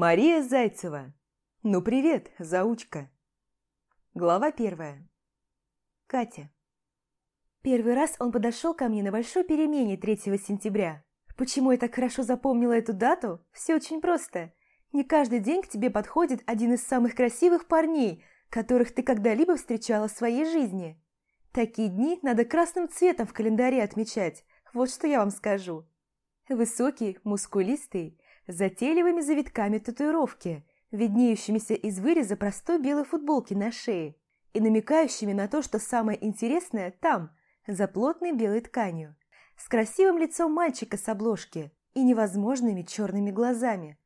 Мария Зайцева. Ну привет, заучка. Глава первая. Катя. Первый раз он подошел ко мне на большой перемене 3 сентября. Почему я так хорошо запомнила эту дату? Все очень просто. Не каждый день к тебе подходит один из самых красивых парней, которых ты когда-либо встречала в своей жизни. Такие дни надо красным цветом в календаре отмечать, вот что я вам скажу. Высокий, мускулистый, затейливыми завитками татуировки, виднеющимися из выреза простой белой футболки на шее и намекающими на то, что самое интересное там, за плотной белой тканью, с красивым лицом мальчика с обложки и невозможными черными глазами.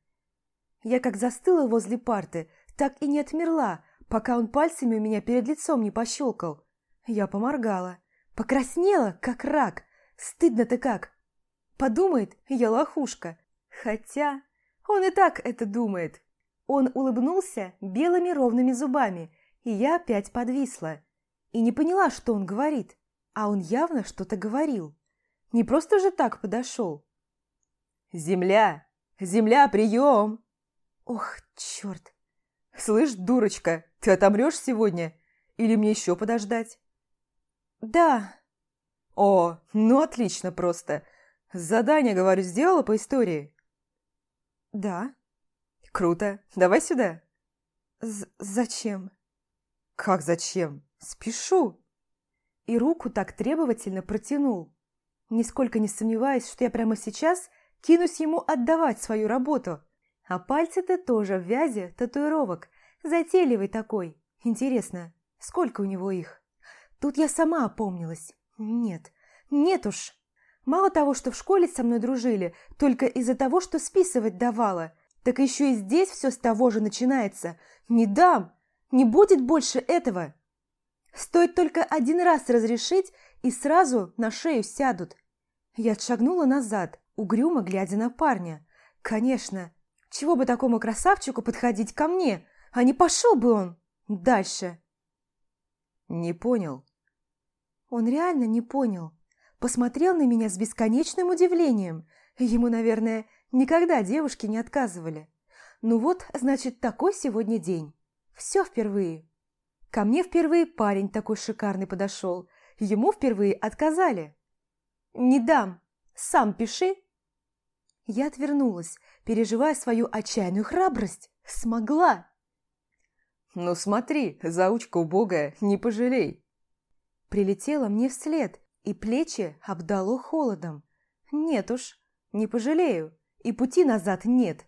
Я как застыла возле парты, так и не отмерла, пока он пальцами у меня перед лицом не пощелкал. Я поморгала, покраснела, как рак, стыдно-то как. Подумает, я лохушка, Хотя он и так это думает. Он улыбнулся белыми ровными зубами, и я опять подвисла. И не поняла, что он говорит, а он явно что-то говорил. Не просто же так подошел. «Земля! Земля, прием!» «Ох, черт!» «Слышь, дурочка, ты отомрешь сегодня? Или мне еще подождать?» «Да». «О, ну отлично просто. Задание, говорю, сделала по истории?» «Да». «Круто. Давай сюда». З «Зачем?» «Как зачем? Спешу». И руку так требовательно протянул. Нисколько не сомневаясь, что я прямо сейчас кинусь ему отдавать свою работу. А пальцы-то тоже в вязи татуировок. Затейливый такой. Интересно, сколько у него их? Тут я сама опомнилась. Нет, нет уж. Мало того, что в школе со мной дружили, только из-за того, что списывать давала, так еще и здесь все с того же начинается. Не дам! Не будет больше этого! Стоит только один раз разрешить, и сразу на шею сядут. Я отшагнула назад, угрюмо глядя на парня. Конечно, чего бы такому красавчику подходить ко мне, а не пошел бы он дальше. Не понял. Он реально не понял посмотрел на меня с бесконечным удивлением. Ему, наверное, никогда девушки не отказывали. Ну вот, значит, такой сегодня день. Все впервые. Ко мне впервые парень такой шикарный подошел. Ему впервые отказали. «Не дам. Сам пиши». Я отвернулась, переживая свою отчаянную храбрость. Смогла. «Ну смотри, заучка убогая, не пожалей». Прилетела мне вслед, и плечи обдало холодом. Нет уж, не пожалею, и пути назад нет.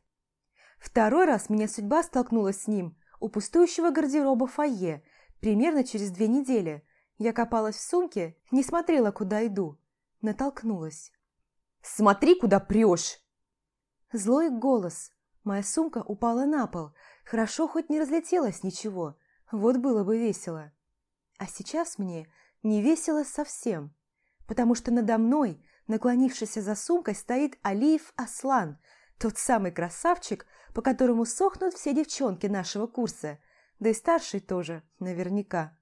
Второй раз меня судьба столкнула с ним у пустующего гардероба фойе, примерно через две недели. Я копалась в сумке, не смотрела, куда иду. Натолкнулась. «Смотри, куда прешь!» Злой голос. Моя сумка упала на пол. Хорошо, хоть не разлетелось ничего. Вот было бы весело. А сейчас мне не весело совсем потому что надо мной, наклонившийся за сумкой, стоит Алиев Аслан, тот самый красавчик, по которому сохнут все девчонки нашего курса, да и старший тоже, наверняка.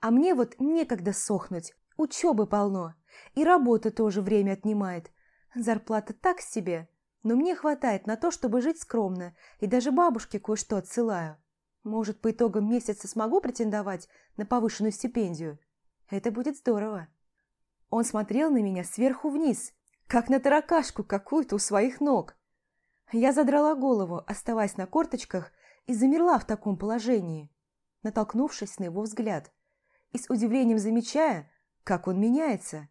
А мне вот некогда сохнуть, учебы полно, и работа тоже время отнимает. Зарплата так себе, но мне хватает на то, чтобы жить скромно, и даже бабушке кое-что отсылаю. Может, по итогам месяца смогу претендовать на повышенную стипендию? Это будет здорово. Он смотрел на меня сверху вниз, как на таракашку какую-то у своих ног. Я задрала голову, оставаясь на корточках, и замерла в таком положении, натолкнувшись на его взгляд, и с удивлением замечая, как он меняется,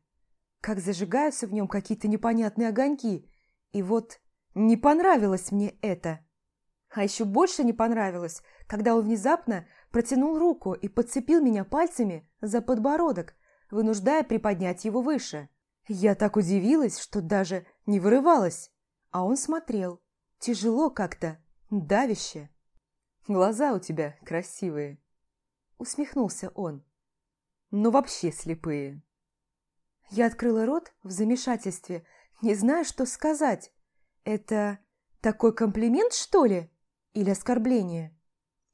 как зажигаются в нем какие-то непонятные огоньки, и вот не понравилось мне это. А еще больше не понравилось, когда он внезапно протянул руку и подцепил меня пальцами за подбородок, вынуждая приподнять его выше. Я так удивилась, что даже не вырывалась, а он смотрел. Тяжело как-то, давяще. «Глаза у тебя красивые», — усмехнулся он. «Но вообще слепые». Я открыла рот в замешательстве, не зная, что сказать. Это такой комплимент, что ли? Или оскорбление?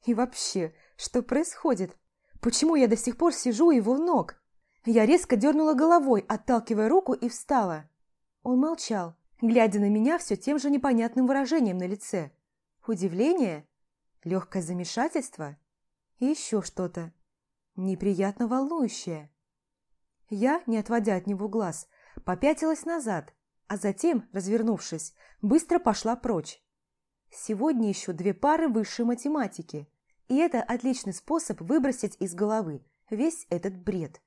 И вообще, что происходит? Почему я до сих пор сижу его ног? Я резко дернула головой, отталкивая руку, и встала. Он молчал, глядя на меня все тем же непонятным выражением на лице. удивление, легкое замешательство и еще что-то неприятно волнующее. Я, не отводя от него глаз, попятилась назад, а затем, развернувшись, быстро пошла прочь. Сегодня еще две пары высшей математики, и это отличный способ выбросить из головы весь этот бред.